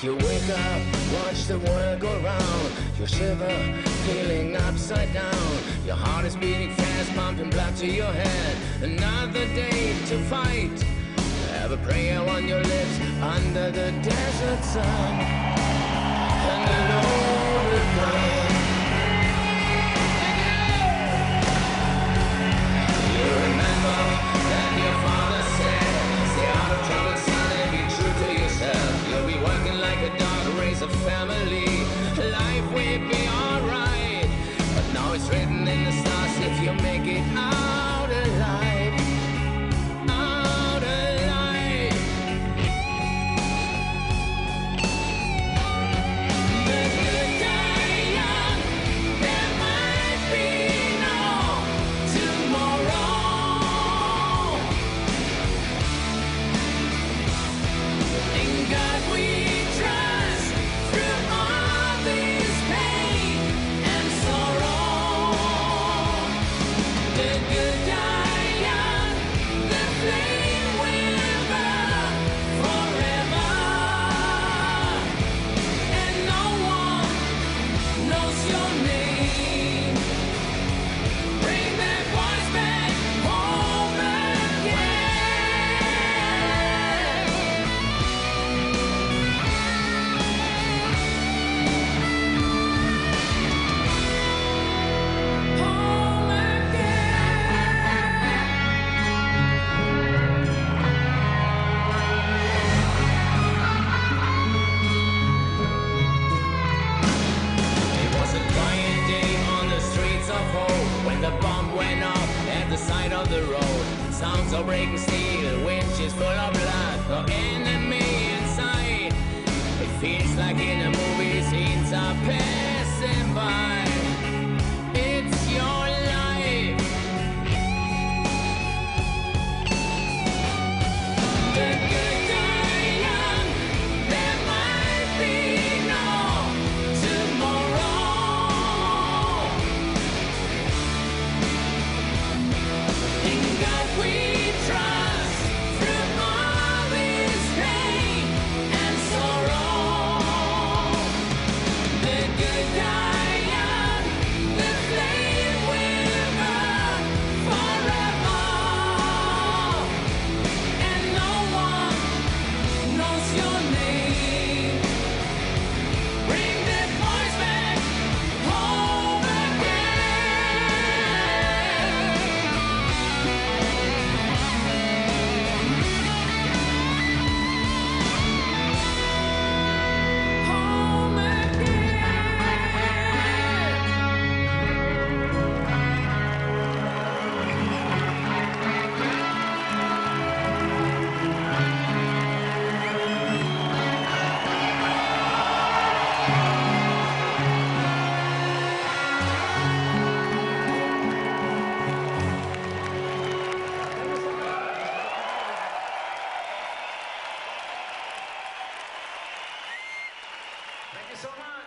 You wake up, watch the world go round. You shiver, feeling upside down. Your heart is beating fast, pumping blood to your head. Another day to fight. Have a prayer on your lips under the desert sun. Sounds of breaking steel, which full of blood. so much.